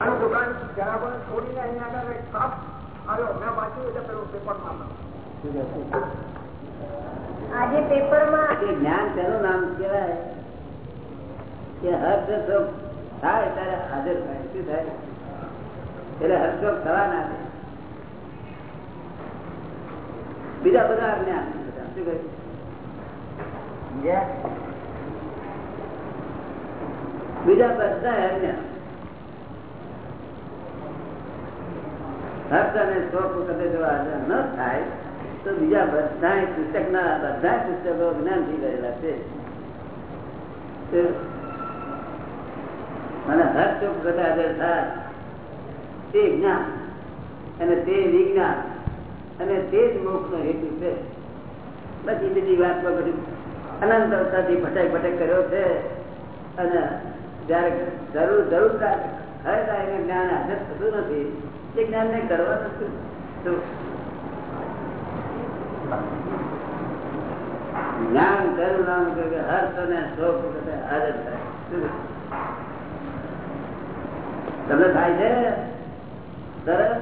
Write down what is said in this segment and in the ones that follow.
દુકાન જરા પણ છોડીને અહીંયા આગળ એક આવ્યો. મેં વાંચ્યું એટલે પેલું પેપરમાં આજે પેપરમાં જ્ઞાન તેનું નામ કેવાય કે હર્ષશોક થાય ત્યારે હાજર થાય. શું થાય? એટલે હર્ષશોક થવા ના દે. બીજા બધા જ્ઞાન બધા. શું કહ્યું બીજા બધા અજ્ઞાન હર્ષ અને શોક વખતે જો હાજર ન થાય, તો બીજા બધા પુસ્તક ના બધા પુસ્તકો જ્ઞાનથી ગયેલા છે અને હર ચોક વખતે થાય. તે જ્ઞાન અને તે વિજ્ઞાન અને તે જ મોક્ષ નો હેતુ છે. પછી બીજી વાત બધું અનંત અવતારથી ભટક ભટક કર્યો છે. અને જયારે જરૂર જરૂર ખરેખર એને જ્ઞાન હાજર થતું નથી. એ જ્ઞાન ને કરવાનું શું જ્ઞાન નામ કે હર્ષ અને શોક હાજર થાય. તમને થાય છે? સરસ?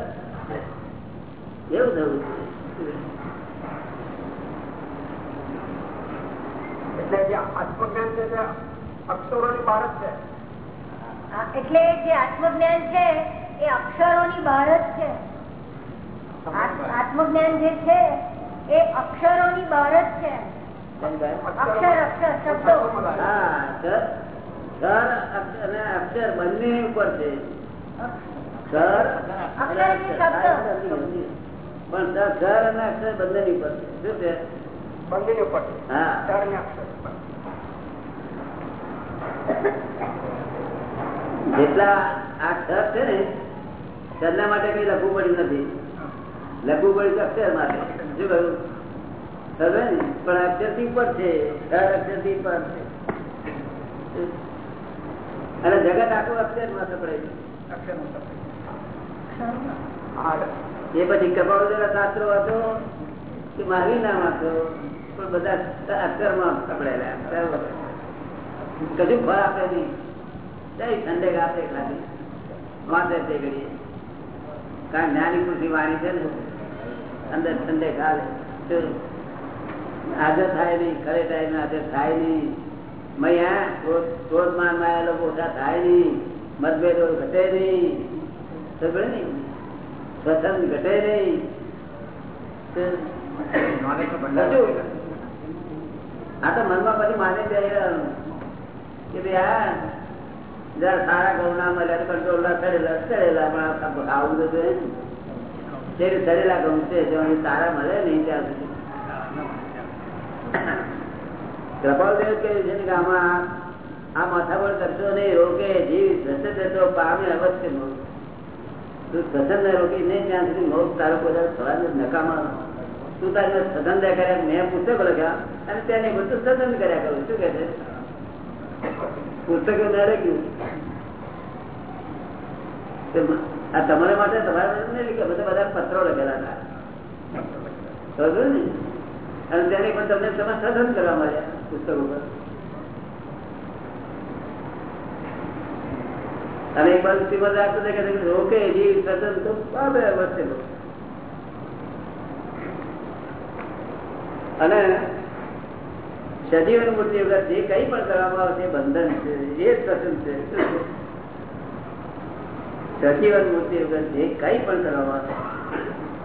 એવું થયું એટલે જે આત્મજ્ઞાન છે તે અક્ષરોની બહાર બાળક છે એટલે જે આત્મજ્ઞાન છે એ અક્ષરોની બહાર જ છે. આત્મજ્ઞાન જે છે એ અક્ષરોની બહાર જ છે. અક્ષર અક્ષર શબ્દો. હા સર સર અને અક્ષર બંને ઉપર છે. સર અને અક્ષર. એટલે અક્ષર. શબ્દ. પણ સર સર અને અક્ષર બંને ઉપર છે. શું છે? બંનેની ઉપર હા. ચાર અક્ષર. જેટલા આ ઘર છે ને સરના માટે કઈ લખવું પડ્યું નથી. લખવું પડ્યું અક્ષર માટે. શું કહ્યું? પણ અક્ષરથી ઉપર છે. અક્ષરથી ઉપર છે. અને જગત આખું અક્ષરમાં સપડાય. અક્ષરનું શબ્દ. હા એ પછી કપાળો શાસ્ત્રો હતો કે મારી નામ હતો પણ બધા અક્ષરમાં સપડાયેલા કજું ફળ આપે નહીં. જય ઠંડક આપે ખાલી વાંચે તે ઘડીએ. કારણ જ્ઞાની ખુશી વાણી છે ને અંદર ઠંડક આવે. હાજર થાય નહીં ખરે ટાઈમ હાજર થાય નહીં. મૈયા ક્રોધ માનમાં લોકો ઓછા થાય નહીં. મતભેદો ઘટે નહીં. સમજે ને સ્વતંત્ર ઘટે નહીં. આ તો મનમાં પછી માને રહેવાનું. કે ભાઈ આ જરા સારા ઘઉં ના મળ્યા કંટ્રોલ ના ચડેલા ચડેલા પણ આવું બધું જે. ચડેલા ઘઉં છે જો સારા મળે નહીં ત્યાં સુધી. નહીં, રોકે, જીવ પામે અવશ્ય તું સદન ને રોકી નહીં, ત્યાં સુધી મોક્ષ તારો બધા થવા નકામા તું તારે સદન કર્યા મેં પુસ્તકો લખ્યા અને તેને બધું સદન કર્યા કરું. શું કે છે? પુસ્તકો ના આ તમારા માટે તમારા માટે નહીં લખ્યા બધા બધા પત્રો લખેલા હતા. અને ત્યારે પણ તમને તમે સદન કરવા મળ્યા પુસ્તકો પર અને એક બાજુ શ્રીમદ આપતો કે રોકે જીવ સદન તો પામે અવશ્ય લો. અને સજીવન મૂર્તિ વગર જે કઈ પણ કરવામાં આવે છે બંધન છે એ જ કસમ છે. સજીવન મૂર્તિ વગર જે કઈ પણ કરવામાં આવે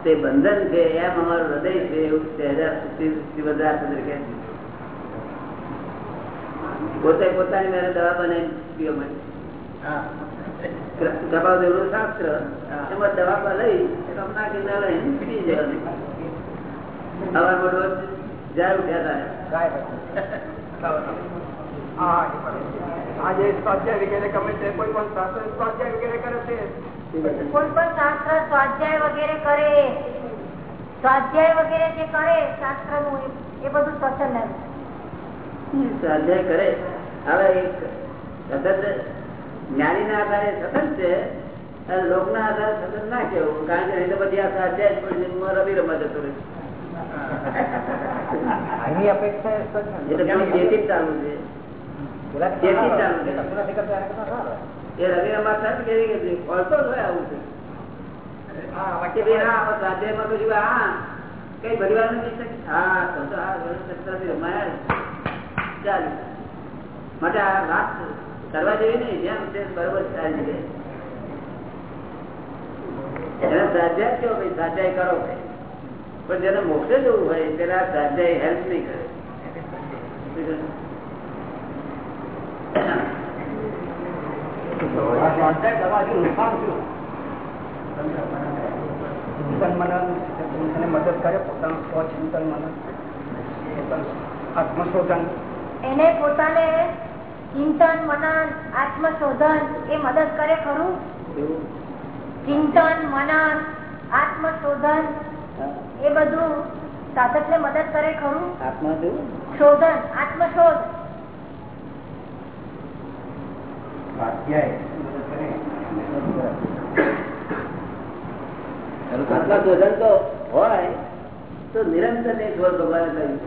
તે બંધન છે એમ અમારું હૃદય છે એવું સહેજા શ્રીમદ કે પોતે પોતાની મેરે દવા બનાવી પીવા માટે શાસ્ત્ર એમાં દવા પર લઈ કપના કિંદા લઈને પી જવાનું. હવા મોટો જાય ઉઠ્યા ગાય સ્વાધ્યાય કરે હવે એક સતત જ્ઞાની ના આધારે સતત છે લોક ના આધારે સતત ના કેવું કારણ કે નહીં તો બધી આ સ્વાધ્યાય રવિ રમત જતો રહે અપેક્ષા ચાલુ ચાલુ એ રવિ અમાર સાહેબ કેવી ફળતો હોય આવું છે. હા તો જોયું, હા. કઈ પરિવાર નથી હા તો તો હા વ્યવસ્થિત રમાયા ચાલ. માટે આ વાત કરવા જેવી નહીં જેમ છે બરોબર સારી રીતે એને સ્વાધ્યાય કયો ભાઈ સ્વાધ્યાય કરો ભાઈ. પણ જેને મોક્ષે જવું હોય તેના સ્વાધ્યાય હેલ્પ નહીં કરે. ચિંતન મનન એને મદદ કરે પોતાનું સ્વચિંતન મનન આત્મશોધન એને પોતાને ચિંતન મનન આત્મશોધન એ મદદ કરે ખરું? ચિંતન મનન આત્મશોધન એ બધું સાધક ને મદદ કરે ખરું? શોધન આત્મશોધ. આત્મા તો હોય તો નિરંતર તે સ્વર ભગવાને કહ્યું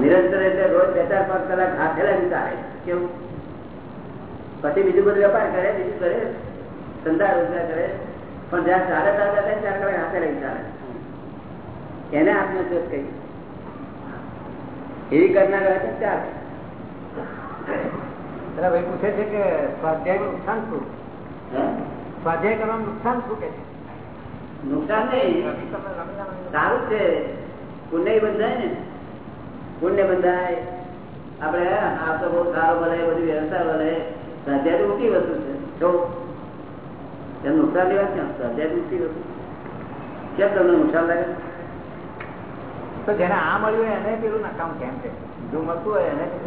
નિરંતર એટલે રોજ બે ચાર પાંચ કલાક હાથેલા જ કેવું? પછી બીજું બધું વેપાર કરે બીજું કરે. ધંધા રોજગાર કરે પણ જ્યાં ચાલે ચાલે ત્યાં ચાર કલાક હાથે લઈ ચાલે. એને આત્મશોધ કહી. એવી કરનાર હોય તો ચાલે. ભાઈ પૂછે છે કે સ્વાધ્યાય નુકસાન શું? સ્વાધ્યાય કરવાનું નુકસાન શું કે નુકસાન નહીં. સારું છે. પુણ્ય બંધાય ને. પુણ્ય બંધાય. આપડે આ તો બહુ સારો મળે બધી વ્યવસ્થા બને સ્વાધ્યાય ઊંચી વસ્તુ છે. જો તેમ નુકસાન લેવા સ્વાધ્યાય તો વસ્તુ કેમ તમને નુકસાન લાગે? તો જેને આ મળ્યું એને પેલું નકામ કેમ છે? જો મળતું હોય એને છે?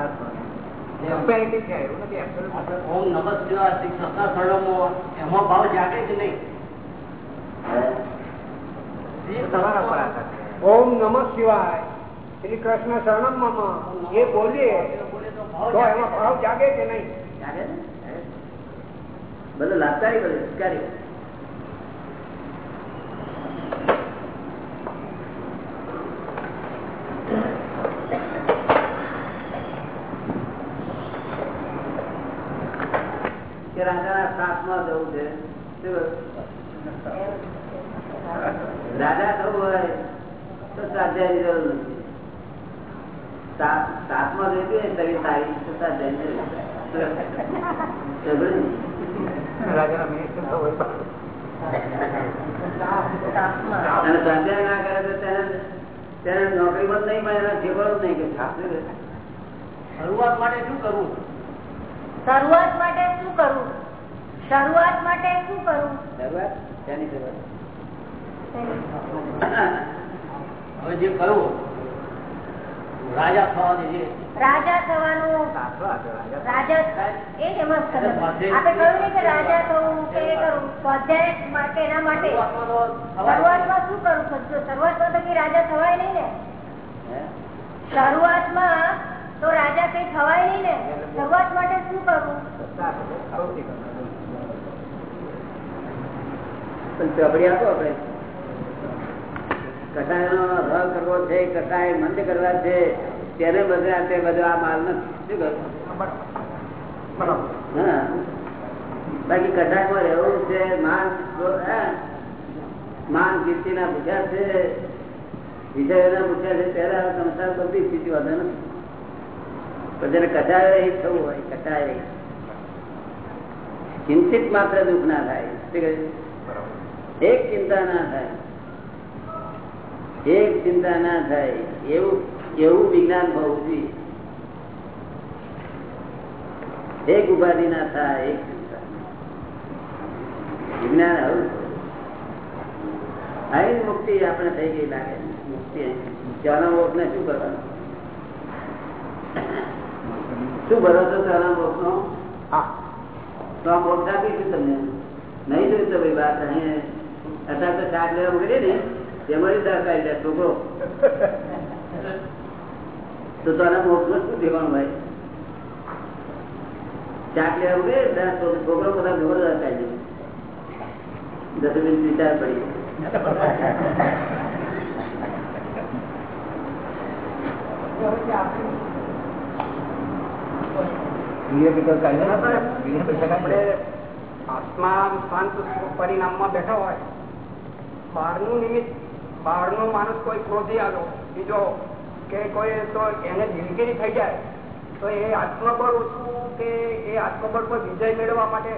absolute. ઓમ નમઃ શિવાય શ્રી સત્તા શરણમો એમાં ભાવ જાગે કે નહીં? તમારા પર ઓમ નમઃ શિવાય. શ્રી કૃષ્ણ શરણમ એ બોલીએ. બોલે તો એમાં ભાવ જાગે કે નહીં? જાગે ને? બધું લાભકારી બધું શિકારી. કે રાજાના રાજા થવું હોય, તો સ્વાધ્યાયની જરૂર નથી. સાત- સાતમાં જોઈતી હોય શરીર સારી, તો સ્વાધ્યાયની જરૂર સ્વાધ્યાય ના કરે તો તેને તેને નોકરી બંધ નહીં પણ એના ઠેકાણું નહીં કે શરૂઆત માટે શું કરવું શરૂઆત માટે શું કરવું શરૂઆત માટે શું કરવું શરૂઆત? તેની શરૂઆત? હવે જે કરવું રાજા થવાની રાજા થવાનું રાજા. રાજા એ જ એમાં આપણે કહ્યું ને કે રાજા થવું કે કરવું સ્વાધ્યાય માટે એના માટે? શરૂઆતમાં શું કરવું જો શરૂઆતમાં તો કઈ રાજા થવાય નહીં ને? શરૂઆતમાં તો રાજા કઈ થવાય નહીં ને? શરૂઆત માટે શું કરવું ચોપડી આપો આપણે? કસાયનો અભાવ કરવો છે કસાય મંદ કરવા છે તેને બધે આ તે બધો આ માલ નથી. શું કહ્યું બરાબર. હા. બાકી કટાકમાં રહેવું છે માન હા. માન કીર્તિના ભૂખ્યા છે વિષયોના ભૂખ્યા છે ત્યારે આ સંસાર બધી સ્થિતિ વધે નથી. પણ જેને કટાય રહી થવું હોય કટાય રહી કિંચિત માત્ર દુઃખ ના થાય. શું કહ્યું? એક ચિંતા ના થાય. એક ચિંતા ના થાય એવું એવું વિજ્ઞાન હોવું જોઈએ એક ઉપાધિ ના થાય એક ચિંતા વિજ્ઞાન આવું છે. અહીં જ મુક્તિ આપણે થઈ ગઈ લાગે મુક્તિ ત્યાંના મોક્ષ ને શું કરવાનું શું ભરોસો ત્યાંના મોક્ષ નો હા તો આ મોક્ષ આપીશું તમને નહીં જોયું તો ભાઈ વાત અહીં અત્યારે તો શાક લેવા મોકલીએ ને તેમાં દરકારી જાય છોકરો તો તને મોકલો શું દેવાનું ભાઈ? ચાક લેવું કે છોકરો બધા ઢોર દરકારી જાય દસ મિનિટ વિચાર પડી. આત્મા શાંત પરિણામમાં બેઠા હોય. બહારનું નિમિત્ત બહારનો માણસ કોઈ ક્રોધી આવ્યો બીજો કે કોઈ તો એને દિલગીરી થઈ જાય તો એ આત્મબળ ઓછું કે એ આત્મબળ પર વિજય મેળવવા માટે?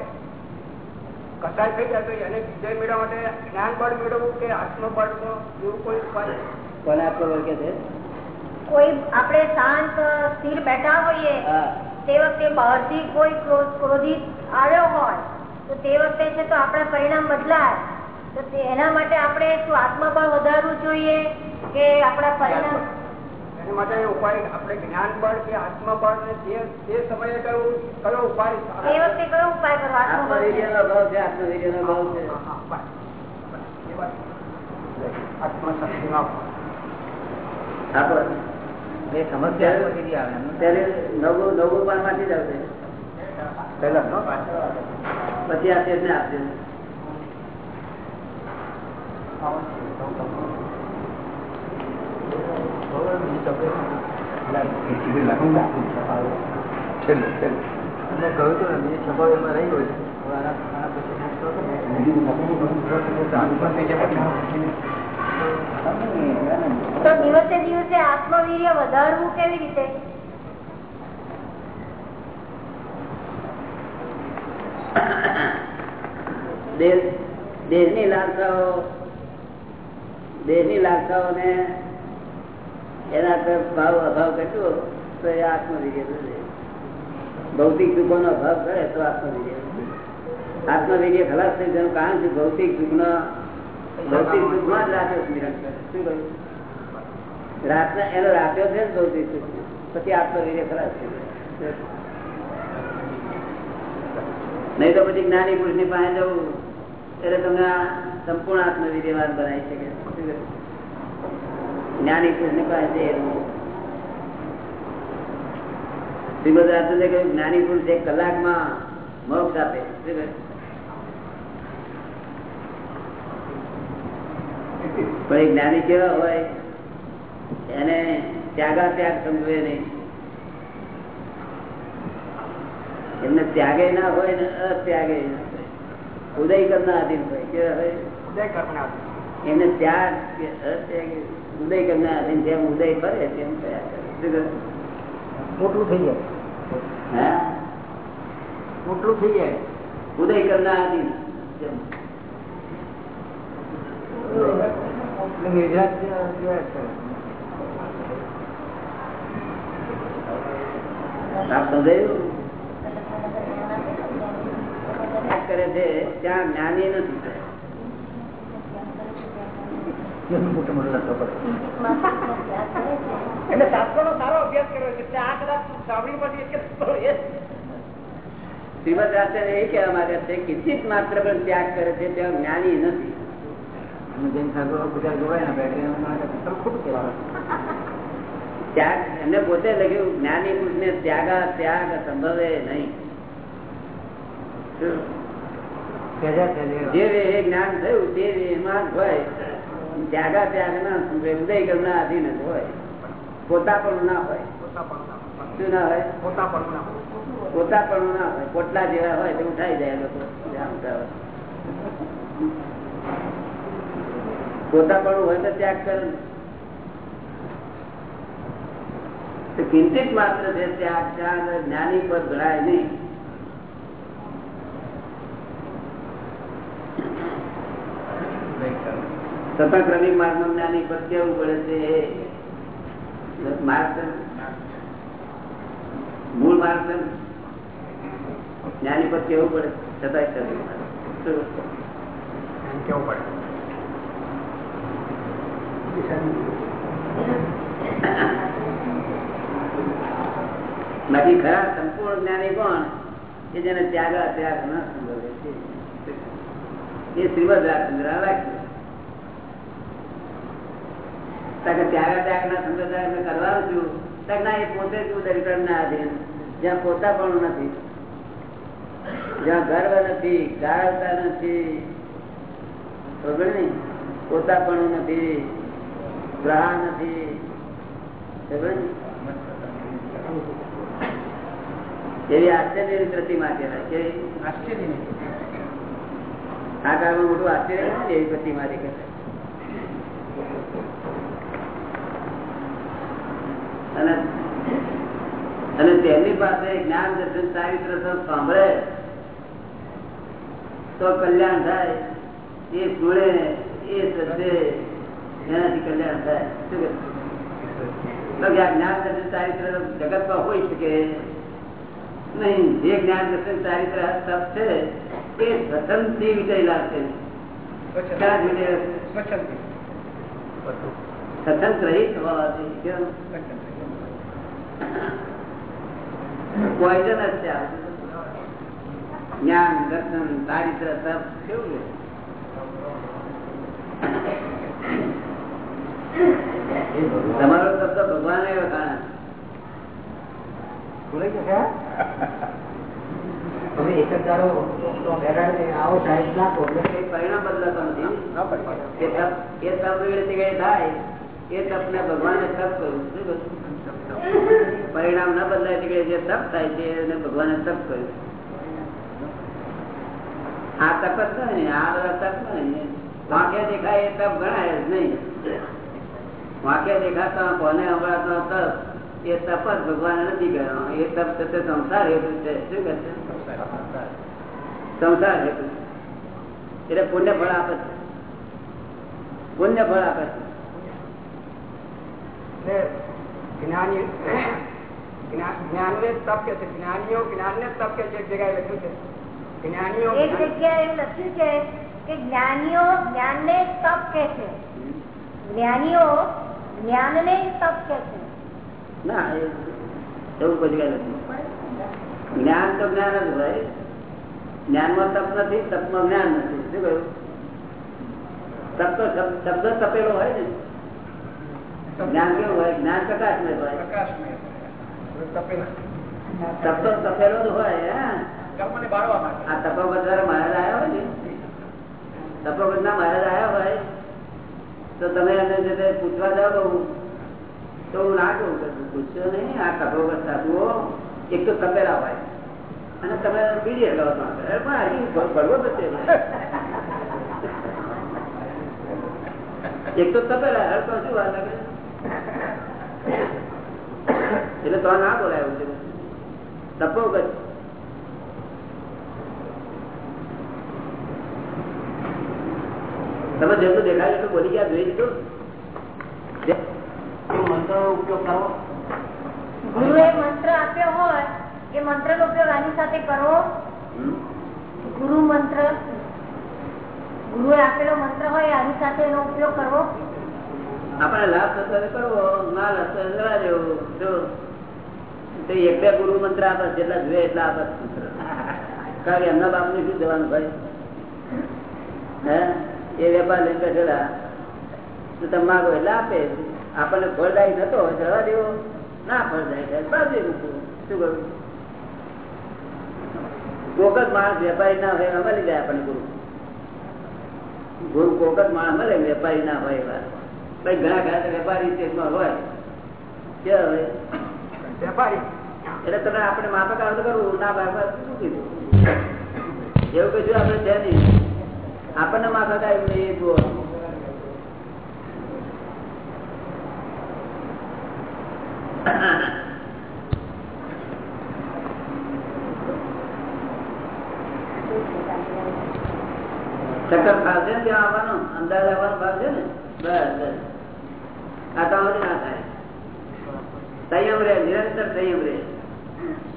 કસાય થઈ જાય તો એને વિજય મેળવવા માટે જ્ઞાન બળ મેળવવું કે આત્મબળ એવું કોઈ ઉપાય કોને આત્મબળ કે છે? કોઈ આપણે શાંત સ્થિર બેઠા હોઈએ તે વખતે બહારથી કોઈ ક્રોધ- ક્રોધિત આવ્યો હોય તો તે વખતે છે તો આપણા પરિણામ બદલાય. એના માટે આપણે શું આત્મબળ વધારવું જોઈએ કે આપણા પરિણામ? એના માટે ઉપાય આપણે જ્ઞાન બળ કે આત્મબળ ને તે સમયે કયો કયો ઉપાય વખતે કયો ઉપાય કરવો છે. એ સમસ્યા ત્યારે નવું નવું પણ માંથી જ આવશે. પહેલા નો પછી આ તેજને આપશે છેલ્લે છેલ્લે એટલે કહ્યું હતું ને બીજે છપાવ એમાં રહી ગયો છે હવે આના આના પછી next હતો ને, આત્મહત્યા પછી તો દિવસે દિવસે આત્મવીર્ય વધારવું કેવી રીતે? દેહ- દેહની લાલસાઓ દેહની લાલસાઓને એના તરફ ભાવ, અભાવ ઘટ્યો તો એ આત્મવીર્ય થશે ભૌતિક સુખોનો અભાવ કરે તો આત્મવીર્ય થશે. આત્મવીર્ય ખલાસ થઈ જાય કારણ છે ભૌતિક સુખનો, ભૌતિક સુખમાં જ. શું કહ્યું રાતના એનો રાખ્યો છે ભૌતિક સુખ પછી આત્મવીર્ય ખલાસ થઈ ગયો નહીં તો પછી જ્ઞાની પુરુષની પાસે જવું, એટલે તમને આ સંપૂર્ણ આત્મવિદ્યવાન બનાવી શકે? જ્ઞાની પુરુષની પાસે શ્રીમદ મોક્ષ આપે પણ એ જ્ઞાની કેવા હોય? એને ત્યાગા ત્યાગ સમજવે નહીં એમને ત્યાગે ના હોય ને અત્યાગે ઉદય કરનાર આધીન હોય કેવા હોય ઉદય કર્મના એમને ત્યાં ઉદય કરના જેમ ઉદય કરે તેમ થયા કરે. થઈ જાય. હા? મોટલું થઈ જાય. ઉદય કરનાર. આપ સમજાયું કરે છે ત્યાં જ્ઞાની નથી. મોટો મોટો લખવો પડે. એટલે શાસ્ત્રોનો સારો અભ્યાસ કર્યો છે આ કદાચ સાંભળી એ શ્રીમદ આચાર્ય એ કહેવા માંગે છે કિંચિત માત્ર પણ ત્યાગ કરે છે ત્યાં જ્ઞાની નથી ને. ત્યાગ એમને પોતે લખ્યું જ્ઞાની પુરુષ ને ત્યાગા ત્યાગ સંભવે નહીં. જે જ્ઞાન થયું તે એમાં હોય ત્યાગા ત્યાગ ના સંભવે ઉદય ના અધીન જ હોય. પોતા પણ ના હોય. શું ના હોય? પોતા પણ ના પોતા પણ ના હોય. પોટલા જેવા હોય તે ઉઠાઈ જાય લોકો. પોતા પણ હોય તો ત્યાગ કરે કિંચિત માત્ર છે ત્યાગ ત્યાગ જ્ઞાની પર ગણાય નહીં. સતત ક્રમિક માર્ગ જ્ઞાની પર કેવું પડે છે? મૂળ માર્ગ જ્ઞાની પર કેવું પડે? છતાં ક્રમિક માર્ગ. કેવું પડે? બાકી ખરા સંપૂર્ણ જ્ઞાની કોણ? કે જેને ત્યાગ ત્યાગ ન સંભવે. એ શ્રીમદ રાજચંદ્ર રાખ્યું કારણ ત્યાગ ના સંપ્રદાય મેં કરવાનું છું ના એ પોતે જ ઉદરીકરણ ના આધીન. જ્યાં પોતા પણ નથી જ્યાં ગર્વ નથી ગાળવતા નથી. ખબર ને પોતા પણ નથી ગ્રહ નથી. ખબર એવી આશ્ચર્યની પ્રતિમા કહેવાય કે આશ્ચર્ય આ કાળમાં મોટું આશ્ચર્ય એવી પ્રતિમા દેખાય અને અને તેમની પાસે જ્ઞાન દર્શન ચારિત્ર સાંભળે. તો કલ્યાણ થાય. એ સુણે એ શ્રદ્ધે એનાથી કલ્યાણ થાય. શું કે જ્ઞાન દર્શન ચારિત્ર જગતમાં હોય શકે. નહીં જે જ્ઞાન દર્શન ચારિત્ર તપ છે એ સ્વતંત્રથી વિજયેલા છે ક્યાં જ હોવાથી પોઈઝન જ છે જ્ઞાન દર્શન દારિદ્ર તપ કેવું તમારો શબ્દ ભગવાન એવો કારણ જશે તમે એક જ આવો સાહેબ નાખો પરિણામ બદલાતો નથી. એ તપ એ તપ વેળથી કઈ થાય? એ તપને ભગવાને તપ કર્યું. પરિણામ ન બદલાય તે જે તપ થાય છે, એને ભગવાને તપ કર્યું. આ તપ જ નહીં આ બધા તપ વાંખે દેખાય એ તપ ગણાય જ નહીં. વાંખે દેખાતા, કોને હમણાં તપ, એ તપ જ ભગવાને નથી ગયો એ તપ છે સંસાર હેતુ છે. શું કહે છે? સંસાર હેતુ. એટલે પુણ્ય ફળ આપે છે. પુણ્ય ફળ આપે છે. જ્ઞાની જ્ઞાન ને તપ કે છે જ્ઞાનીઓ જ્ઞાન ને તપ કે છે એક જગ્યાએ લખ્યું છે જ્ઞાનીઓ એક જગ્યાએ એવું લખ્યું છે કે જ્ઞાનીઓ જ્ઞાનને તપ કે છે જ્ઞાનીઓ જ્ઞાનને તપ કે છે ના એ એવું કોઈ જગ્યાએ નથી જ્ઞાન તો જ્ઞાન જ હોય જ્ઞાનમાં તપ નથી તપમાં જ્ઞાન નથી શું કહ્યું તપ તો શબ- શબ્દ તપેલો હોય ને જ્ઞાન કેવું હોય? જ્ઞાન પ્રકાશમય હોય. પ્રકાશમય તપેલા. તપેલો જ હોય આ તપોવત જયારે મહારાજ આવ્યા હોય ને? તપોવત ના મહારાજ આવ્યા હોય? તો તમે એને જે પૂછવા જાઓ તો હું ના કહું કે પૂછશો નહીં આ તપોવત સાધુઓ એક તો તપેલા હોય. અને તમે બીજી હગાવતમાં પણ હજી ભરવો છે એક તો તપેલા હર તો શું વાત લાગે એટલે તો ના બોલાય છે. છે તપોવત તમે જેટલું દેખાય એટલું બોલી ગયા જોઈ લીધું? મંત્ર ઉપયોગ કરવો. ગુરુએ મંત્ર આપ્યો હોય એ મંત્ર નો ઉપયોગ આની સાથે કરવો? હમ? ગુરુ મંત્ર. ગુરુએ આપેલો મંત્ર હોય આની સાથે એનો ઉપયોગ કરવો? આપણે લાભ થતો કરવો ના લાભ થતો હોય જો એક બે ગુરુ મંત્ર આપે, જેટલા જોઈએ એટલા આપે. કારણ કે એમના બાપ શું જવાનું ભાઈ? હે? એ વેપાર લઈને બેઠેલા. તો તમે માગો એટલે આપે. આપણને ફળદાયી હોય, જવા દેવો. ના ફળદાયી થાય શું કરું? કોક જ માણસ વેપારી ના હોય મળી જાય આપણને ગુરુ. ગુરુ કોક જ માણસ મળે, વેપારી ના હોય એવા. ભાઈ ઘણા ઘણા વેપારી સ્ટેટમાં હોય. કે હવે? વેપારી? એટલે તમે આપણે માફક આવે કરવું ના ભાઈ શું કીધું? એવું કશું આપણે છે નહીં. આપણને માફક આવ્યું નહીં એ જુઓ ચક્કર ખાશે ને ત્યાં આવવાનો અંદાજ આવવાનો ભાવ છે ને બસ બસ આ તો આમાંથી ના થાય સંયમ રહે નિરંતર સંયમ રહે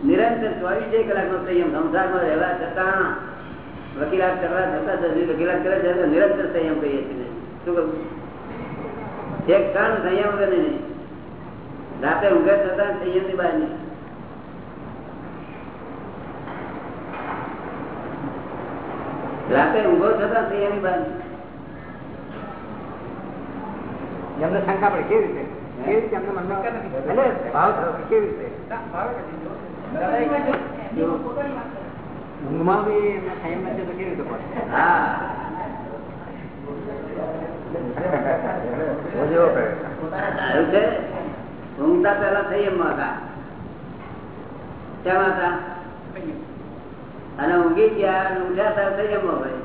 નિરંતર ચોવીસે કલાક નો સંયમ સંસારમાં રહેવા છતાં વકીલાત કરવા છતાં જ વકીલાત કરે છે તો નિરંતર સંયમ કહીએ છીએ શું કહું એક ક્ષણ સંયમ રહે નહીં. રાતે ઊંઘે છતાં સંયમની બહાર નહીં. રાતે ઊંઘો છતાં સંયમની બહાર નહીં. એમને શંકા પડે. કેવી રીતે? કેવી રીતે એમને મનમાં એટલે ભાવ થયો કેવી રીતે? ઊંઘમાં બી એમને સંયમ નથી તો કેવી રીતે પડે હા એવું ઊંઘતા પેલા સંયમમાં હતા. કેમ હતા? ઊંઘી ગયા અને ઉઠ્યા ત્યારે સંયમો ભાઈ.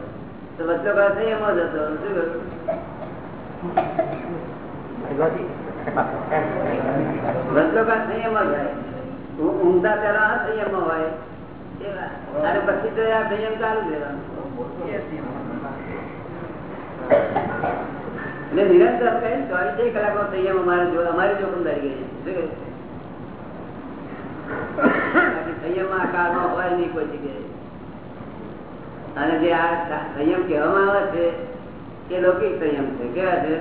તો વચ્ચો કાળ સંયમો જ હતો. શું ઊંઘતા સંયમો હોય. અને પછી તો આ સંયમ ચાલુ રહેવાનો. એટલે નિરંતર ચોવીસ કલાક નો સંયમ અમારે અમારી જોખમદારી ગઈ સંયમ કહેવામાં આવે છે, એ લૌકિક સંયમ છે. કેવા છે?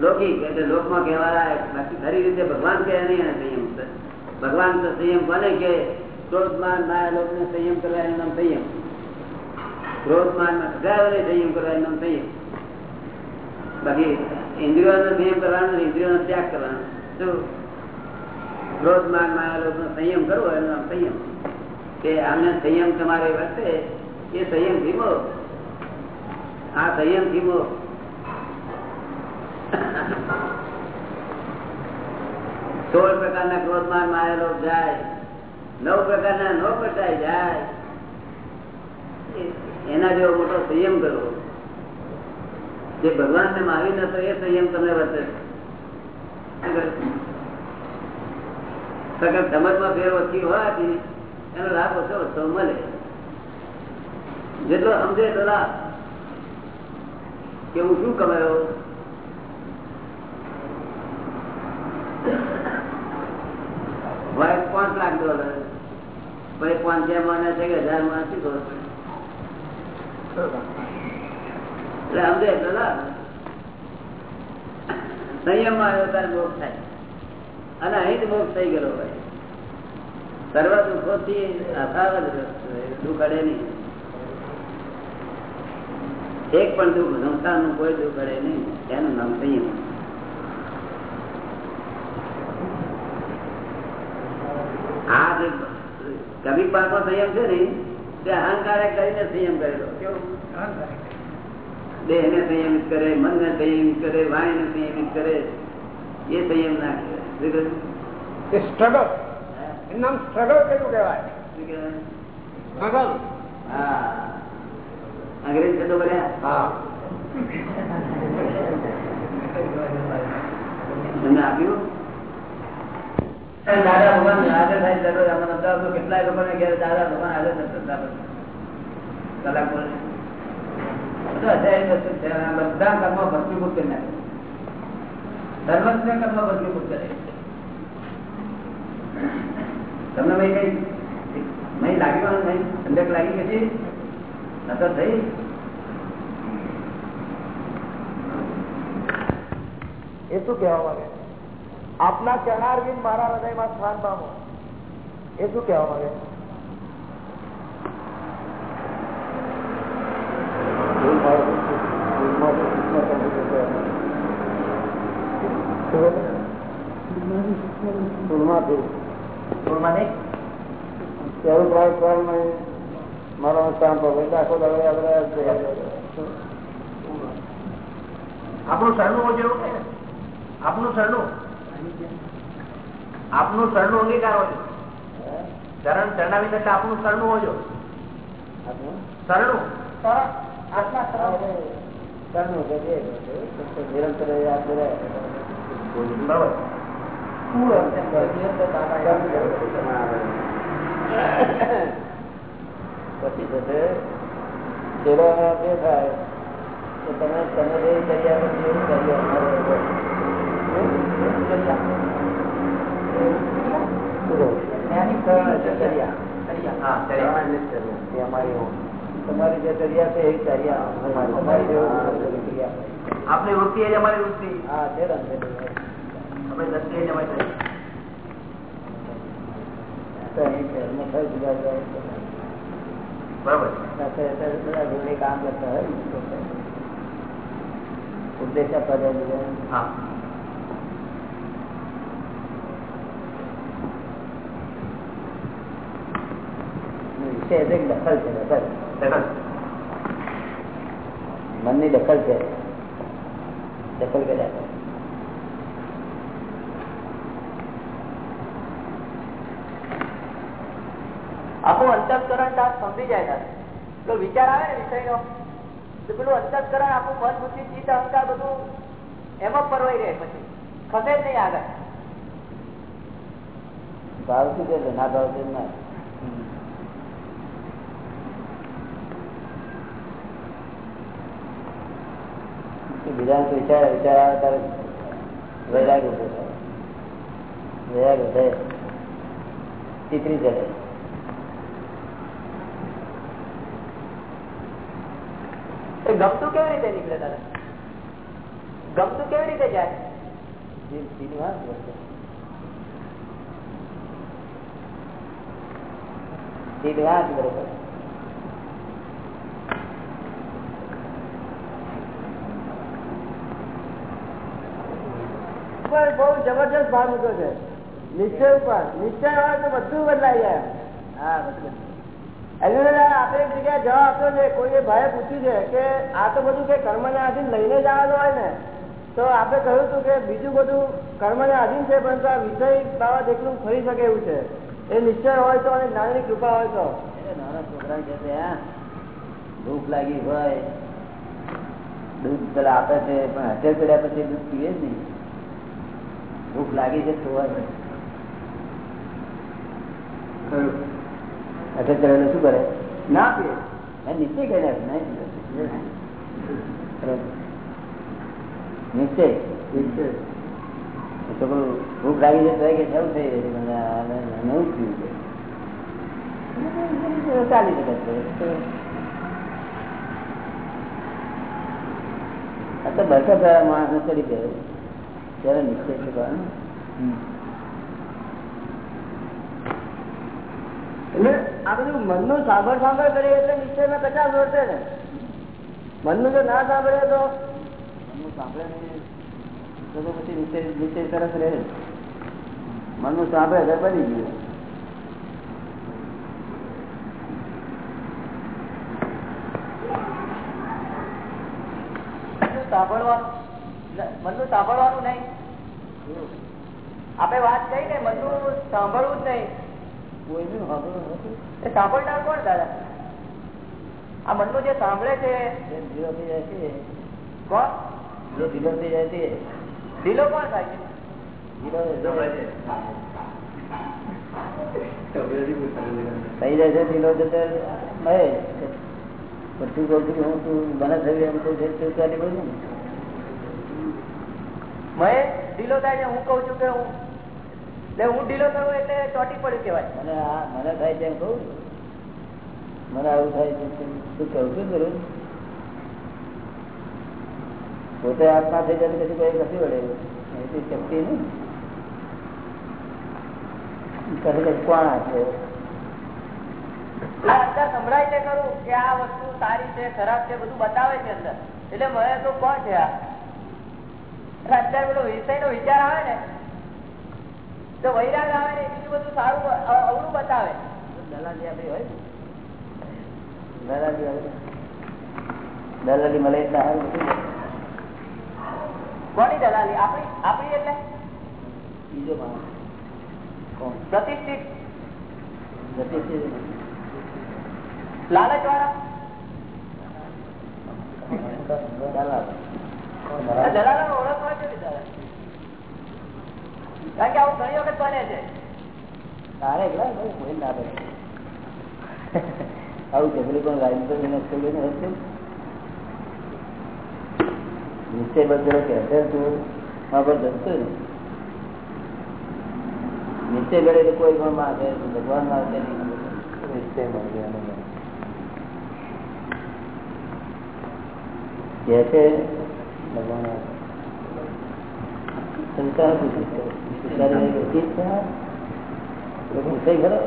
લૌકિક એટલે લોકમાં કહેવાય બાકી ખરી રીતે ભગવાન કહે નહીં એને સંયમ ભગવાન તો સંયમ કોને કે ક્રોધમાન માયા લોકને સંયમ કરવા એનું નામ સંયમ ક્રોધમાનમાં સંયમ કરવા એનું નામ સંયમ. બાકી ઇન્દ્રિયોનો સંયમ કરવાનો, ઇન્દ્રિયોનો ત્યાગ કરવાનો. શું ક્રોધ માન માયા, લોભનો સંયમ કરવો એનું નામ સંયમ. કે આમને સંયમ તમારે વર્તે એ સંયમ ધીમો. આ સંયમ ધીમો. સોળ પ્રકારના ક્રોધમાન માયા, લોભ જાય. નવ પ્રકારના ન પટાઈ જાય. એના જેવો મોટો સંયમ કરવો. જે ભગવાન તમે આવી જતો એ સંયમ તમને વર્તે? સગત સમજમાં ફેર ઓછી હોવાથી એનો લાભ ઓછો ઓછો મળે. જેટલો સમજે એટલો લાભ. કે હું શું કમાયો? વાઈફ પાંચ લાખ ડોલર. પછી પાંચમાં છે કે હજારમાં શું ખબર એટલો લાભ આવ્યો ત્યારે મોક્ષ થાય. અને અહીં જ મોક્ષ થઈ ગયેલો ભાઈ સર્વ દુઃખો થી અભાવ જ દુઃખ એક પણ દુઃખનું કોઈ દુઃખ અડે નહીં. એનું નામ સંયમ. આ જે કવિ પાકો સંયમ છે ને, તે અહંકારે કરીને સંયમ કરેલો. કેવું? દેહ ને સંયમિત કરે મન ને સંયમિત કરે વાણી ને સંયમિત કરે એ સંયમ ના કહેવાય. સ્ટ્રગલ નામ સ્ટ્રગલ કયું કહેવાય? સ્ટ્રગલ હા. અંગ્રેજી તો બોલ્યા? હા. તમને આપ્યું? દાદા ભગવાન હાજર થાય દરરોજ અમદાવાદ કેટલાય લોકોને ઘેર દાદા ભગવાન હાજર થતા. કલાક બોલે. બધા કર્મ ભસ્મીભૂત કરી નાખે સર્વસ્વ કર્મ ભસ્મીભૂત કરે તમને મેં કઈ નહીં લાગ્યું નહીં? ઠંડક લાગી પછી અસર થઈ. એ શું કહેવા માંગે આપના ચરણારવિંદ મારા હૃદયમાં સ્થાન પામો. એ શું કહેવા માંગે મારો સ્થાન પામે આખો દાડો આપણું સરનું જેવું ને? આપણું સરનું આપનું સરનું અંગીકાર હોજો ચરણ ચરણાવી એટલે આપણું સરનું હોજો સરનું નિરંતર યાદ કરે બરોબર. પછી જશે ચેડો જે થાય તો તમે તમે જે કર્યા પછી એવું કર્યું અમારે તમારી જે દરિયા છે એ દરિયા તમારી જેવું ક્રિયા આપની વૃત્તિ એ જ અમારી વૃત્તિ હા છે બરોબર સાથે સાથે બધા જોડે કામ કરતા હોય ને. ઉદ્દેશ પદે બધા હા વિષય એટલે એક દખલ છે દખલ દખલ. મનની દખલ છે દખલ કર્યા કરે. આખું અંતસ્કરણ સમજી જાય તારે વિચાર આવે ને વિષયનો? તો પેલું અંતસ્કરણ આખું મન બુદ્ધિ ચિત્ત, અહંકાર બધું એમાં પરવાઈ રહે પછી. ખસે જ નહીં આગળ. ભાવતું છે ના ભાવતું ના બીજા વિચાર વિચાર આવે ત્યારે વૈરાગ ઊભો થાય. વૈરાગ ચીતરી ચડે એ ગમતું કેવી રીતે નીકળે દાદા ગમતું કેવી રીતે જાય? શ્રીનિવાસ બરોબર ઉપર બહુ જબરજસ્ત ભાવ મૂક્યો છે. નિશ્ચય ઉપર. નિશ્ચય હોય તો બધું બદલાઈ જાય. હા બધું આપણે એક જગ્યાએ જવાબ આપ્યો છે કોઈએ ભાઈ પૂછ્યું છે કે આ તો બધું કે કર્મને આધીન લઈને જ આવવાનું હોય ને તો આપણે કહ્યું હતું કે બીજું બધું કર્મને આધીન છે પરંતુ આ વિષય બાબત એકલું ફરી શકે એવું છે. એ નિશ્ચય હોય તો અને જ્ઞાનની કૃપા હોય તો. નાના છોકરા કે છે, હા, ભૂખ લાગી હોય દૂધ પેલા આપે છે પણ હાથે પડ્યા પછી દૂધ પીએ જ નહીં. ભૂખ લાગી છે તો હોય. ચડેલો શું કરે? ના પીએ નિશ્ચય કરી. નિશ્ચય છોકરું ભૂખ લાગી જાય કે કેવું થઈ નવું થયું પીવું છે ચાલી શકે આ તો બરસાદ માણસ ને ચડી ગયો ત્યારે નિશ્ચય છે એટલે આ બધું મનનું સાંભળ સાંભળ કરીએ એટલે નિશ્ચયમાં કચાશ વર્તે ને. મનનું જો ના સાંભળે તો સાંભળે નહીં. તો પછી નિશ્ચય નિશ્ચય સરસ રહે. મનનું સાંભળે તો બની ગયું. સાંભળવા મનનું સાંભળવાનું નહીં. આપણે વાત કહી ને મનનું સાંભળવું જ નહીં કોઈનું સાંભળવું નથી એ સાંભળનાર કોણ દાદા? આ મનનું જે સાંભળે છે થઈ જાય છે. કોણ? જે ધીરો થઈ જાય છે ઢીલો કોણ હું તું મને એમ તું ઢીલો થાય છે હું કઉ છું કે હું એટલે હું ઢીલો થયું એટલે ચોટી પડ્યું મને આ મને થાય છે એમ કહું. મને આવું થાય છે તું તું કહું છું કરું? પોતે આત્મા થઈ જાય પછી કોઈ કશું વળે. એથી શક્તિ નહીં. કોણ છે? અંદર સંભળાય છે ખરું કે આ વસ્તુ સારી છે ખરાબ છે બધું બતાવે છે અંદર. એટલે મને તો કોણ છે આ? અત્યારે પેલો વિષય નો વિચાર આવે ને તો વૈરાગ આવે ને બીજું બધું સારું અવરું બતાવે. દલાલી હોય? દલાલી મળે કોની દલાલી? આપણી આપણી એટલે? બીજો પ્રતિષ્ઠિત. લાલચ વાળા દલાલ. ઓળખવા દાદા કારણ કે આવું ઘણી વખત બને છે. તારે કોઈ ના બને. આવું જબરી પણ લાઈન તો એને છોડીને હશે નિશ્ચય બધો કે અત્યારે માં પર જતો ને નિશ્ચય કરે તો કોઈ પણ માં ભગવાનમાં છે નહીં નિશ્ચય મળી કે છે? ભગવાન સંસાર પૂછાય ખરો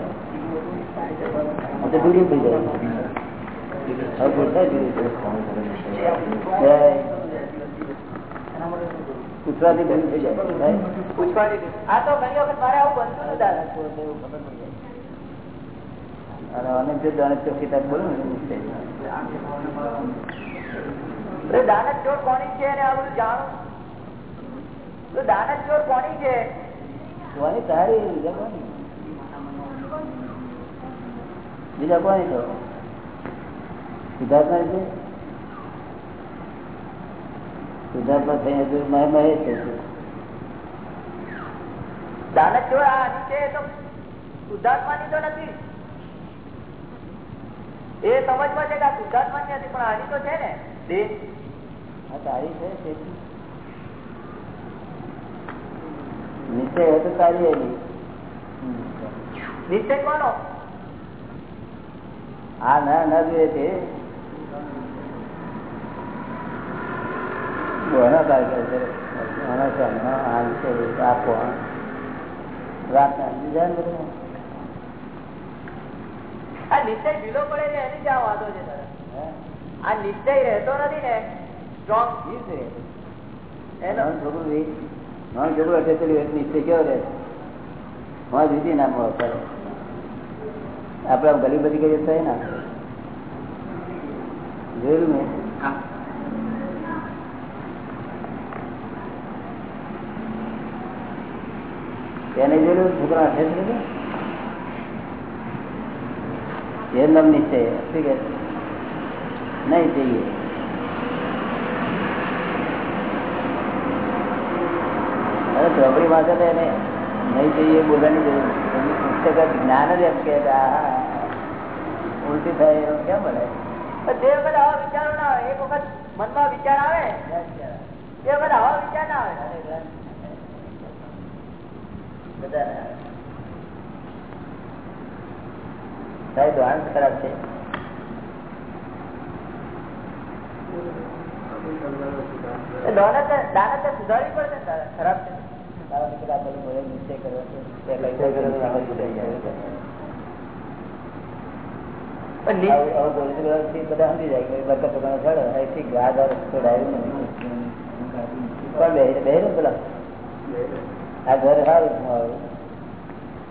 આ તો દૂર થઈ જાય હવે પૂછાય દૂર પૂછવાથી બંધ થઈ જાય થાય? પૂછવાથી આ તો ઘણી વખત મારે આવું બનતું હતું દાદા એવું ખબર પડી જાય. અને અનેક જે દાનત ચોખ્ખી તક બોલો ને નિશ્ચય તો દાનત ચોર કોની છે અને આ બધું જાણું તો દાનત ચોર કોની છે જોવાની તારી જવાની બીજા કોની તો સિદ્ધાર્થમાં છે સિદ્ધાર્થમાં થઈ હજુ મહેશ છે. દાનત જો આ નીચે તો શુદ્ધાત્માની તો નથી. એ સમજમાં છે કે આ શુદ્ધાત્માની નથી પણ આની તો છે ને આ તારી છે તેથી નિશ્ચય હોય તો તારી એની નિશ્ચય કોનો? આ ના ના જોઈએ તે. નિશ્ચય હે? રહેતો નથી ને સ્ટ્રોંગ. એનો નાનું છોકરું રહે. નાનું છોકરું અઠે નિશ્ચય કેવો રહે? હા જુદી નામ અત્યારે આપડે આમ ગલી બધી કરીએ થાય ના જોયેલું મેં? એને જોયેલું છોકરા છે એ નામ નિશ્ચય શું કે નહીં જઈએ. અરે ચોપડી વાંચે તો એને નહીં જઈએ બોલવાની જરૂર નથી. પુસ્તક જ્ઞાન જ એમ કે આ ઉલટી થાય એવું કેમ બોલે પણ જે વખત આવા વિચારો ના આવે એક વખત મનમાં વિચાર આવે તે વખત આવા વિચાર ના આવે. બધા સાહેબ વાંસ ખરાબ છે. દાનત દાનત સુધારવી પડશે ને દાદા ખરાબ છે. આ ઘર સારું છે મારું.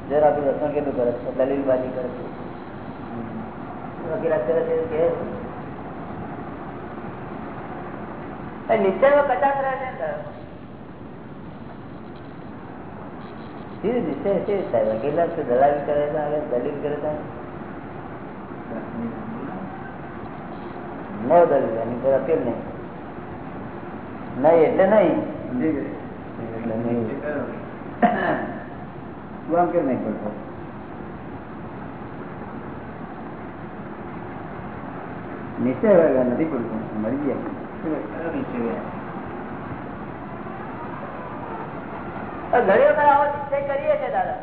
જરા આપણું રક્ષણ કેટલું કરે છે દલીલબાજી કરે છે વકીલાત કરે છે કે એ નિશ્ચયમાં કચાશ સીધી નિશ્ચય દલાલી દલીલ દલીલ એની પર અપીલ નહીં. નહીં એટલે નહીં. તું આમ કેમ નહીં કરતો? નિશ્ચય વગર નથી પડતું મરી ગયા પણ ઘણી વખત આવો નિશ્ચય કરીએ છીએ દાદા.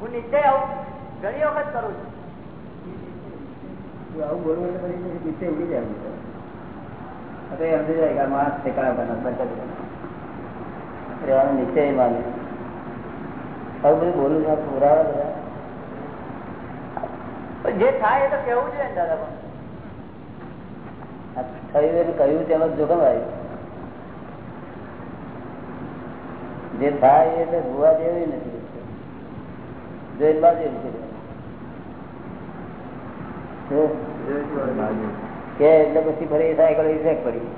હું નિશ્ચય આવું. ઘણી વખત કરું છું. આવું બોલવું એટલે પછી નિશ્ચય ઉડી જાય એ સમજી જાય કે માણસ ઠેકાણા બેઠો. રહેવાનો નિશ્ચય માને. આવું બધું બોલું પુરાવા બધા. જે થાય એ તો કેવું જોઈએ ને દાદા પણ. થયું એટલે કહ્યું તેમાં જોખમ આવ્યું જે થાય એટલે જોવા જેવી નથી. છે કે. એટલે પછી ફરી સાયકલ પડી.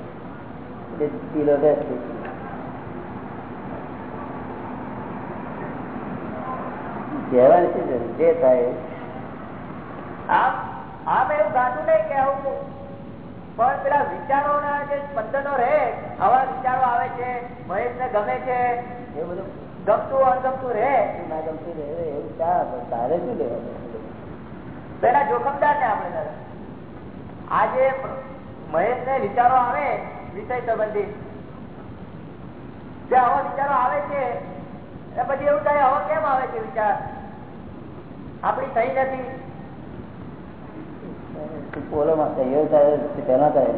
કિલો કહેવાની જે થાય આપ આમ એવું ગાતું નહીં કે આવું પણ પેલા વિચારો ના જે સ્પંદનો રહે આવા વિચારો આવે છે મહેશ ને ગમે છે એ બધું? ગમતું અણગમતું રહે. ના ગમતું રહે? એ વિચાર તારે શું લેવાનું? પેલા જોખમદાર ને આપણે આજે મહેશ ને વિચારો આવે વિષય સંબંધી. જે આવા વિચારો આવે છે એ પછી એવું થાય હવે કેમ આવે છે વિચાર? આપણી સહી નથી. પોલોમાં સહયોગ થાય તેના થાય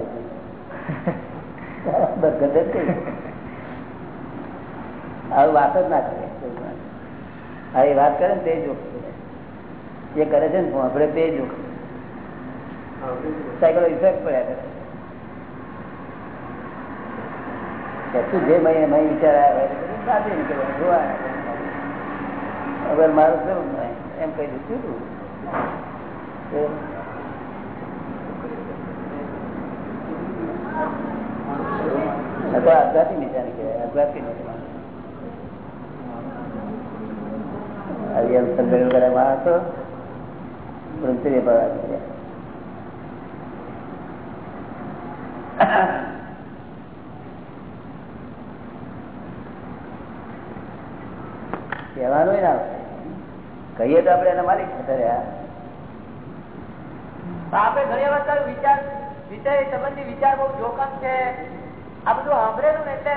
જ વાત જ ના કરે. આવી વાત કરે ને તે જોખ એ કરે છે ને, આપણે તે જોખ સાયકલો ઇફેક્ટ પડ્યા કરે. શું જે મય મય વિચાર આવે, એ જોવા અગર મારું શું એમ કહી દઉં, શું અથવા અજ્ઞાતી નિશાની કહેવાનું ના કહીએ તો આપડે એના માલિક થતા રહ્યા આપડે ઘણી વખત વિચાર વિષય સંબંધી વિચાર બહુ જોખમ છે. આ બધું સાંભળેલું ને એટલે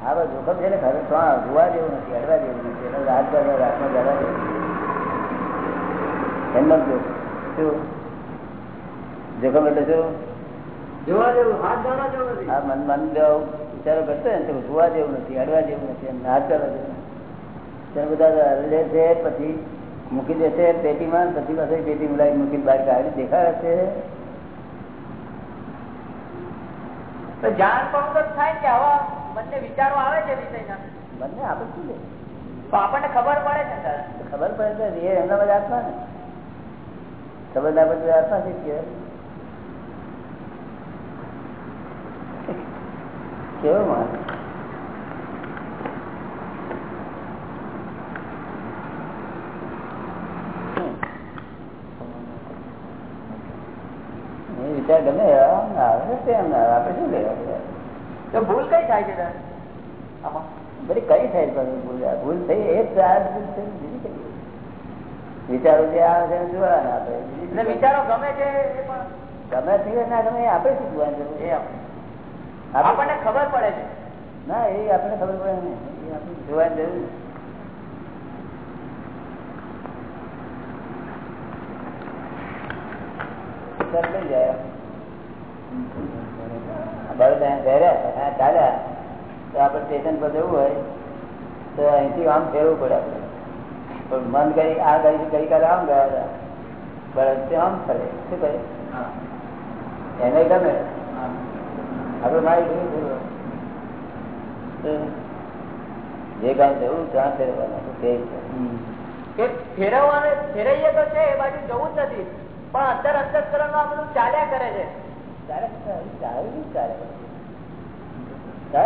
હા ભાઈ જોખમ છે ને ખરે. તો જોવા જેવું નથી અડવા જેવું નથી. એનો રાત જવા રાતમાં જવા જેવું એમ જો શું? જોખમ એટલે શું? જોવા જેવું હાથ જવા જેવું નથી. હા મન મન વિચારો કરતો ને તો જોવા જેવું નથી જેવું હાથ જેવું ત્યારે બધા હરડે છે પછી મૂકી દેશે પેટીમાં પછી પાછળ પેટી મુલાવી મૂકી બહાર કાઢી દેખાડે છે તો જાણ પણ તો થાય કે આવા બંને વિચારો આવે છે વિષયના? બંને આપણે શું લે તો આપણને ખબર પડે છે સર. ખબર પડે છે એ એમના બધા આત્મા ને. ખબર ના પડે આત્મા છે કે કેવું માણસ? વિચાર ગમે એવા આવે છે ના આવે. આપણે શું લેવા તો ભૂલ કઈ થાય છે આમાં. બધી કઈ થાય પણ ભૂલ ભૂલ થઈ એ જ આ ભૂલ થઈ બીજી કઈ વિચારો જે આવે છે જોવાના આપણે. વિચારો ગમે છે ગમે ના ગમે આપણે શું જોવાની જરૂર આપણને ખબર પડે છે. ના એ આપણને ખબર પડે ને એ આપણે જોવાની જરૂર. ચાલ લઈ જાય બરોબર અહીંયા બેર્યા અહીંયા ચાલ્યા. તો આપણે સ્ટેશન પર જવું હોય તો અહીંથી આમ ફેરવું પડે આપણે. પણ મન કઈ આ ગઈ ગઈકાલે આમ ગયા હતા. આમ ફરે. શું કહે એને ગમે. આપણે મારી જોયું જે કામ જવું ત્યાં ફેરવાનું. કે ફેરવવાનું ફેરવીએ તો છે એ બાજુ જવું જ નથી. પણ અંદર અંતસ્કરણ કરવાનું આ બધું ચાલ્યા કરે છે. તો આવા તો. તો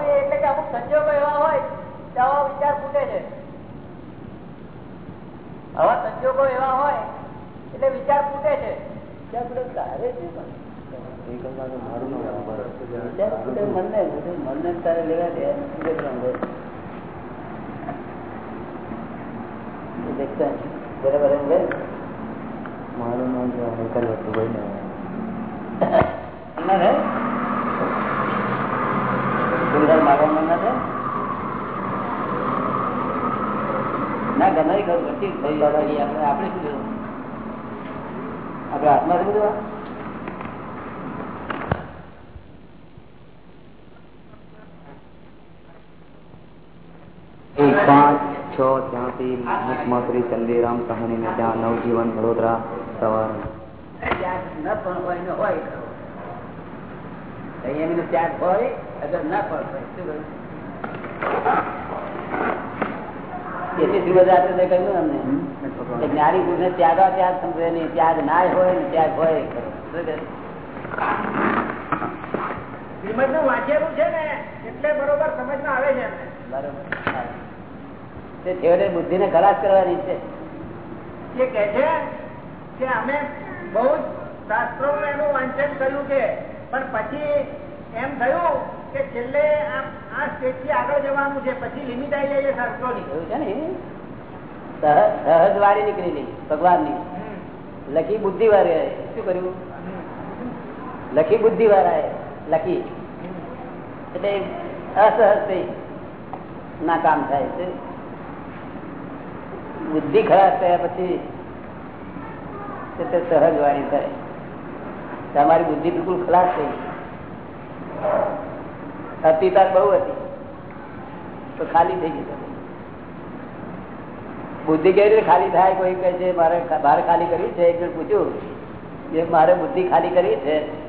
એટલે કે અમુક સંજોગો એવા હોય કે આવા વિચાર ફૂટે છે. આવા સંજોગો એવા હોય એટલે વિચાર ફૂટે છે. બરાબર મારું નામ હલકલ હતું ભાઈ ને ગમે ખરું આપડે આપણે શું આપણે હાથમાં છે બધું એક પાંચ છ ત્યાંથી મુખ્યમંત્રી ચંદીરામ કહાની ને ત્યાં નવજીવન વડોદરા સવાર. ન પણ હોય ને હોય અહીંયા ત્યાગ હોય અગર ના પણ હોય શું કહ્યું? એટલી શ્રીમદ કહ્યું અમને જ્ઞાની પુરુષને ત્યાગા ત્યાગ સમજે નહીં. ત્યાગ ના હોય ને ત્યાગ હોય? શ્રીમદનું વાંચેલું છે ને એટલે બરોબર સમજમાં આવે છે બરોબર તે છેવટે બુદ્ધિ ને ખલાસ કરવાની છે. એ કે છે કે અમે બહુ જ શાસ્ત્રો એનું વાંચન કર્યું છે. પણ પછી એમ થયું કે છેલ્લે આ ને? સહજ વાળી નીકળેલી ભગવાનની. લખી બુદ્ધિ વાળી શું કર્યું? લખી બુદ્ધિ વાળા લખી. એટલે અસહજ થઈ ના કામ થાય છે? બુદ્ધિ ખરાબ થયા પછી સહજ વાણી થાય. તમારી બુદ્ધિ બિલકુલ ખલાસ થઈ અતિતાર બહુ હતી. તો ખાલી થઈ ગઈ. બુદ્ધિ કેવી ખાલી થાય? કોઈ કહે છે, મારે બહાર ખાલી કરવી છે. એક પૂછ્યું કે મારે બુદ્ધિ ખાલી કરવી છે.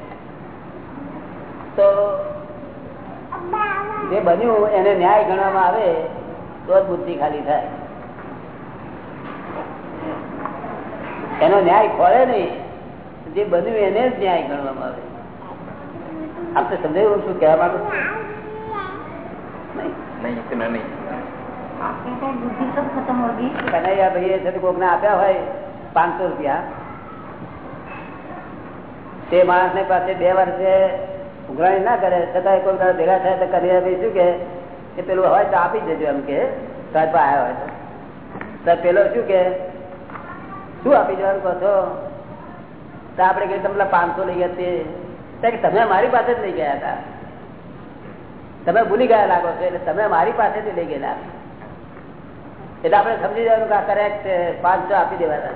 તો જે બન્યું, એને ન્યાય ગણવામાં આવે, તો જ બુદ્ધિ ખાલી થાય. એનો ન્યાય ખોળે નહીં. જે બન્યું, એને જ ન્યાય ગણવામાં આવે. આપણે સમજાયું શું કહેવા માંગુ છું? નહીં. બુદ્ધિ સબ ખતમ હોગી કનૈયા ભાઈએ છે કોક ને આપ્યા હોય પાંચસો રૂપિયા તે માણસ ને પાસે બે વર્ષે ઉઘરાણી ના કરે છતાં કોઈ દાડો ભેગા થાય તો કનૈયા ભાઈ શું કે કે પેલું હોય તો આપી દેજો એમ કે સાહેબ આવ્યા હોય તો. પેલો શું કે શું આપી દેવાનું કહો છો? તો આપણે કે તમને પાંચસો લઈ ગયા તો. કે તમે મારી પાસે જ લઈ ગયા હતા તમે ભૂલી ગયા લાગો છો એટલે તમે મારી પાસેથી લઈ ગયેલા એટલે આપણે સમજી જવાનું કે આ કરેક્ટ પાંચ છ આપી દેવાના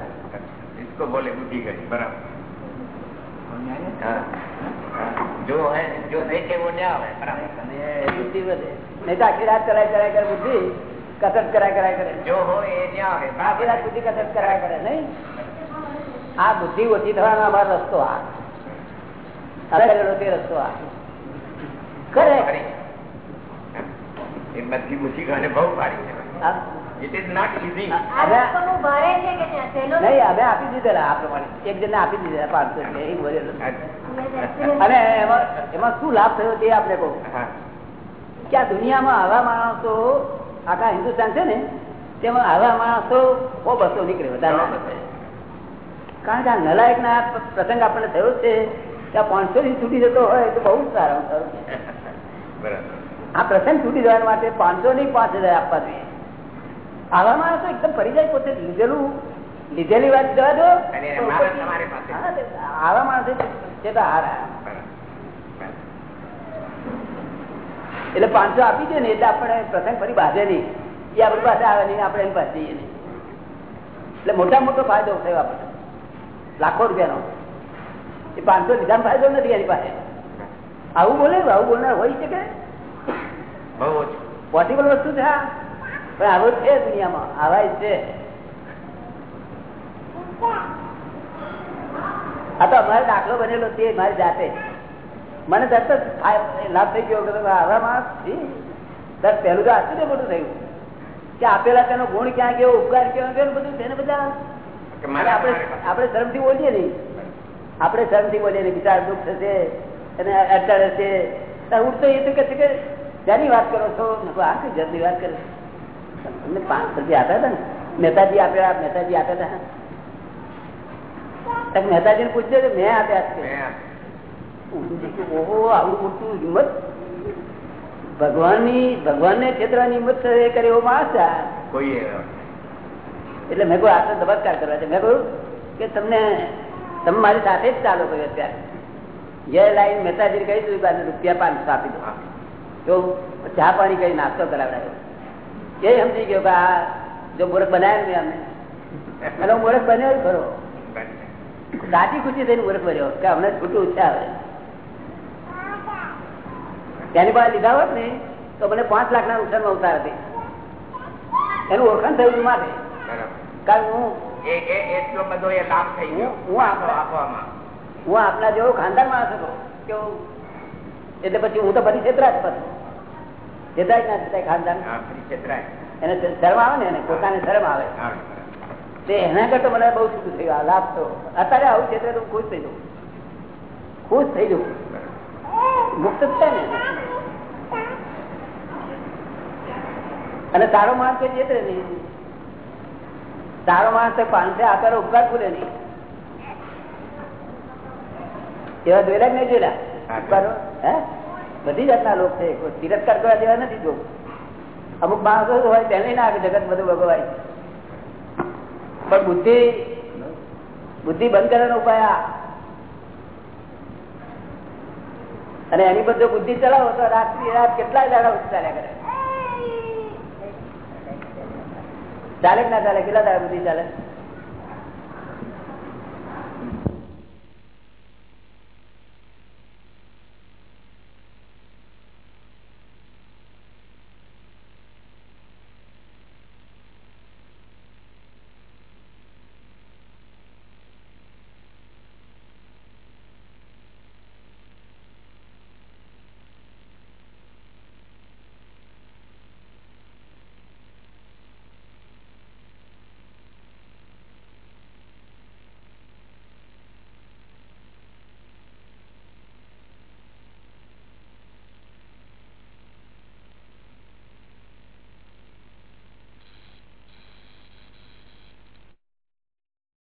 આ બુદ્ધિ ઓછી થવાનો અમારો રસ્તો આ કરેલો તે રસ્તો આ. કરે એ બધી બુદ્ધિ ગાને બહુ આ દુનિયામાં આવા માણસો આખા હિન્દુસ્તાન છે ને તેમાં આવા માણસો બહુ બસો નીકળે વધારે. કારણ કે આ નલાયક ના પ્રસંગ આપણને થયો છે. પાંચસો થી છૂટી જતો હોય તો બહુ સારું સારું. આ પ્રસંગ છૂટી જવા માટે પાંચસો નહીં પાંચ હજાર આપવા જોઈએ. આવા માણસો એકદમ પરિચય પોતે લીધેલું લીધેલી વાત જવા દો. આવા માણસો હારા. એટલે પાંચસો આપી દે ને એટલે આપણે પ્રસંગ ફરી બાંધે નહીં. એ આપણી પાસે આવે નહીં આપણે એની પાસે જઈએ નહીં. એટલે મોટા મોટો ફાયદો થયો આપણને. લાખો રૂપિયાનો. એ પાંચસો લીધા ફાયદો નથી એની પાસે. આવું બોલે આવું બોલનાર હોય શકે પોસિબલ વસ્તુ છે પણ આવો છે દુનિયામાં આવા છે. આ તો અમારે દાખલો બનેલો તે મારી જાતે. મને તરત જ લાભ થઈ ગયો કે આવા માણસ. તરત પહેલું તો આટલું મોટું થયું. કે આપેલા તેનો ગુણ ક્યાં ગયો ઉપકાર ક્યાં ગયો બધું તેને બધા. મારે આપણે. આપણે ધર્મથી બોલીએ નહીં. આપણે શરમથી બોલીએ બિચાર દુઃખ થશે અને અડચણ હશે તો ઉઠતો એ તો કે છે કે ત્યાંની વાત કરો છો? આ કઈ જતની વાત કરે તમને પાંચ રૂપિયા આપ્યા હતા ને? મહેતાજી આપ્યા મહેતાજી આપ્યા હતા? મહેતાજી ને પૂછજો કે મેં આપ્યા છે? મેં ઓહો આવડું મોટું હિંમત. ભગવાનની ભગવાનને છેતરવાની હિંમત એ કરે એવો માણસ કોઈ એટલે મેં કહ્યું આટલો દબત્કાર કરવા છે. મેં કહ્યું કે તમને તમે મારી સાથે જ ચાલો કર્યો અત્યારે. જે લાઈન મહેતાજી કહી દીધું રૂપિયા પાંચસો આપી દો. તો ચા પાણી કઈ નાસ્તો કરાવડાયો. એ સમજી ગયો કે આ જો મોરખ બનાવ્યો મેં અમને અને હું મૂર્ખ બન્યો જ ખરો. સાચી ખુશી થઈને મોરખ બન્યો. કે અમને છૂટું ઉછા આવે. તેની પાસે લીધા હોત ને તો મને પાંચ લાખ ના નુકસાનમાં ઉતાર હતી. એનું ઓળખાણ થયું માટે કારણ હું હું- આપના જેવો ખાનદાન માણસ હતો કેવું એટલે પછી હું તો ફરી છેતરા જ પછી. છેતરાય ના છેતરાય ખાનદાન? એને શરમ આવે ને એને? પોતાને શરમ આવે. તે એના કરતા મને બહુ સુધું થયું આ લાભ તો. અત્યારે આવું છે હું ખુશ થઈ જવું ખુશ થઈ જવું મુક્ત છે ને અને તારો માણસ કે નહીં? સારો માણસ પાંચસો આકારો ઉપકાર ભૂલે નહીં. એવા જોયેલા નહીં જોયેલા? હે બધી જાતના લોક છે. તિરસ્કાર કરવા જેવા નથી જો અમુક માણસો હોય તેને ના આવે જગત બધું ભગવાય પણ બુદ્ધિ બુદ્ધિ બંધ કરવાનો ઉપાય આ. અને એની બધો બુદ્ધિ ચલાવો તો રાત્રિ રાત કેટલાય દાડા ઉચ્ચાર્યા કરે. ચાલે ના ચાલે? કેટલા દાડા સુધી ચાલે?